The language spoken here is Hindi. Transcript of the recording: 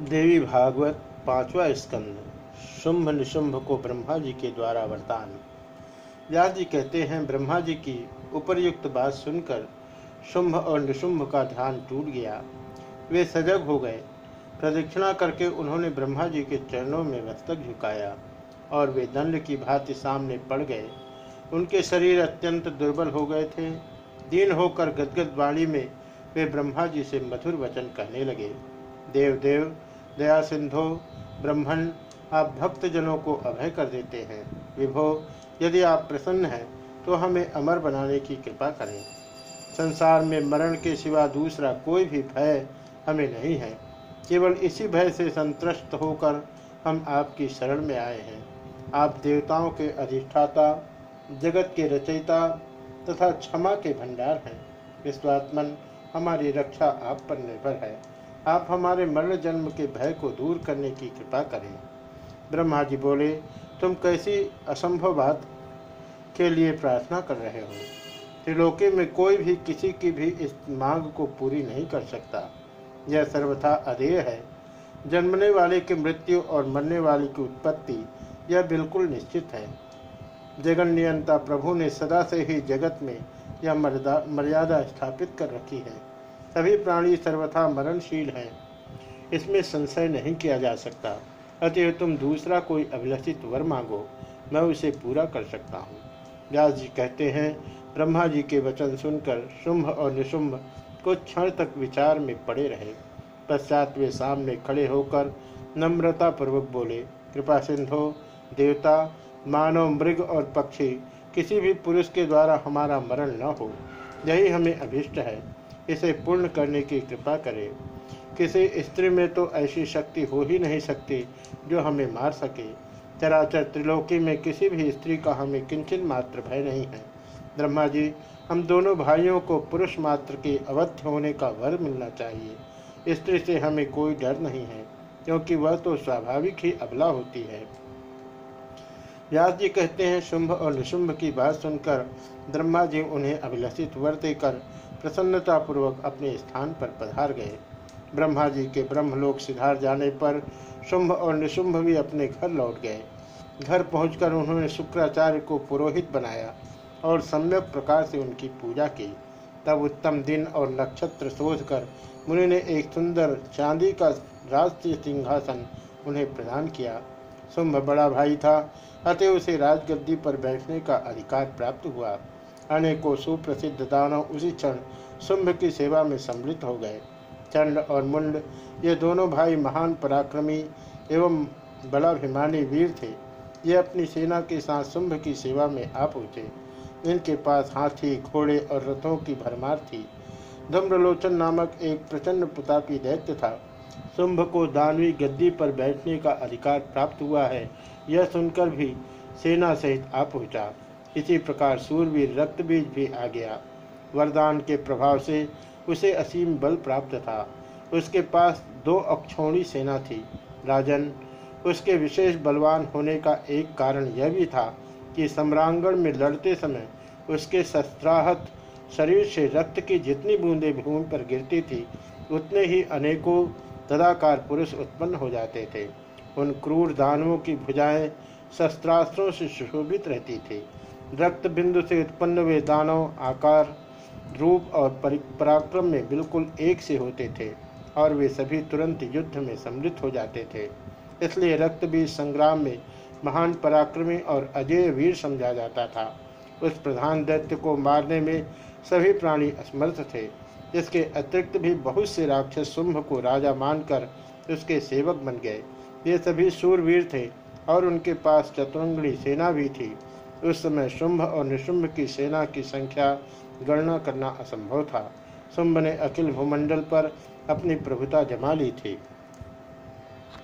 देवी भागवत पांचवा स्कंद, शुंभ निशुंभ को ब्रह्मा जी के द्वारा वरदान। व्यास जी कहते हैं ब्रह्मा जी की उपरयुक्त बात सुनकर शुंभ और निशुंभ का ध्यान टूट गया। वे सजग हो गए। प्रदक्षिणा करके उन्होंने ब्रह्मा जी के चरणों में मस्तक झुकाया और वे दंड की भांति सामने पड़ गए। उनके शरीर अत्यंत दुर्बल हो गए थे। दीन होकर गदगद वाणी में वे ब्रह्मा जी से मधुर वचन कहने लगे, देव देव दया सिंधो, ब्रह्मण, आप भक्त जनों को अभय कर देते हैं। विभो, यदि आप प्रसन्न हैं तो हमें अमर बनाने की कृपा करें। संसार में मरण के सिवा दूसरा कोई भी भय हमें नहीं है। केवल इसी भय से संतुष्ट होकर हम आपकी शरण में आए हैं। आप देवताओं के अधिष्ठाता, जगत के रचयिता तथा क्षमा के भंडार हैं। विश्वात्मन, हमारी रक्षा आप पर निर्भर है। आप हमारे मरण जन्म के भय को दूर करने की कृपा करें। ब्रह्मा जी बोले, तुम कैसी असंभव बात के लिए प्रार्थना कर रहे हो? त्रिलोकी में कोई भी किसी की भी इस मांग को पूरी नहीं कर सकता। यह सर्वथा अधेय है। जन्मने वाले की मृत्यु और मरने वाले की उत्पत्ति, यह बिल्कुल निश्चित है। जगन नियंता प्रभु ने सदा से ही जगत में यह मर्यादा स्थापित कर रखी है। सभी प्राणी सर्वथा मरणशील हैं। इसमें संशय नहीं किया जा सकता। अतः तुम दूसरा कोई अभिलषित वर मांगो, मैं उसे पूरा कर सकता हूँ। व्यास जी कहते हैं, ब्रह्मा जी के वचन सुनकर शुंभ और निशुंभ कुछ क्षण तक विचार में पड़े रहे। पश्चात वे सामने खड़े होकर नम्रता पूर्वक बोले, कृपा सिंधो, देवता, मानव, मृग और पक्षी, किसी भी पुरुष के द्वारा हमारा मरण न हो। यही हमें अभिष्ट है। इसे पूर्ण करने की कृपा करे। किसी स्त्री में तो ऐसी शक्ति हो ही नहीं सकती जो हमें मार सके। चराचर त्रिलोकी में किसी भी स्त्री का हमें किंचन मात्र भय नहीं है। ब्रह्मा जी, हम दोनों भाइयों को पुरुष मात्र के अवध्य होने का वर मिलना चाहिए। स्त्री से हमें कोई डर नहीं है, क्योंकि वह तो स्वाभाविक ही अबला होती है। व्यास जी कहते हैं, शुंभ और निशुंभ की बात सुनकर ब्रह्मा जी उन्हें अभिलषित वर देकर प्रसन्नतापूर्वक अपने स्थान पर पधार गए। ब्रह्मा जी के ब्रह्मलोक सिधार जाने पर शुंभ और निशुंभ भी अपने घर लौट गए। घर पहुंचकर उन्होंने शुक्राचार्य को पुरोहित बनाया और सम्यक प्रकार से उनकी पूजा की। तब उत्तम दिन और नक्षत्र शोध कर मुनि ने एक सुंदर चांदी का राष्ट्रीय सिंहासन उन्हें प्रदान किया। शुंभ बड़ा भाई था अतः उसे राजगद्दी पर बैठने का अधिकार प्राप्त हुआ। अनेकों सुप्रसिद्ध दानव उसी क्षण शुंभ की सेवा में सम्मिलित हो गए। चंड और मुंड, ये दोनों भाई महान पराक्रमी एवं बलाभिमानी वीर थे। ये अपनी सेना के साथ शुंभ की सेवा में आ पहुँचे। इनके पास हाथी, घोड़े और रथों की भरमार थी। धूम्रलोचन नामक एक प्रचंड पुतापी दैत्य था। शुंभ को दानवी गद्दी पर बैठने का अधिकार प्राप्त हुआ है, यह सुनकर भी सेना सहित आ पहुँचा। इसी प्रकार सूरवीर रक्तबीज भी आ गया। वरदान के प्रभाव से उसे असीम बल प्राप्त था। उसके पास दो अक्षौणी सेना थी। राजन, उसके विशेष बलवान होने का एक कारण यह भी था कि सम्रांगण में लड़ते समय उसके शस्त्राहत शरीर से रक्त की जितनी बूंदें भूमि पर गिरती थी, उतने ही अनेकों तदाकार पुरुष उत्पन्न हो जाते थे। उन क्रूर दानवों की भुजाएँ शस्त्रास्त्रों से सुशोभित रहती थी। रक्त बिंदु से उत्पन्न वे दानव आकार, रूप और पराक्रम में बिल्कुल एक से होते थे और वे सभी तुरंत युद्ध में सम्मिलित हो जाते थे। इसलिए रक्त बीज संग्राम में महान पराक्रमी और अजय वीर समझा जाता था। उस प्रधान दैत्य को मारने में सभी प्राणी असमर्थ थे। इसके अतिरिक्त भी बहुत से राक्षस शुंभ को राजा मानकर उसके सेवक बन गए। ये सभी सूरवीर थे और उनके पास चतुरंगणी सेना भी थी। उस समय शुंभ और निशुंभ की सेना की संख्या गणना करना असंभव था। शुंभ ने अखिल भूमंडल पर अपनी प्रभुता जमा ली थी।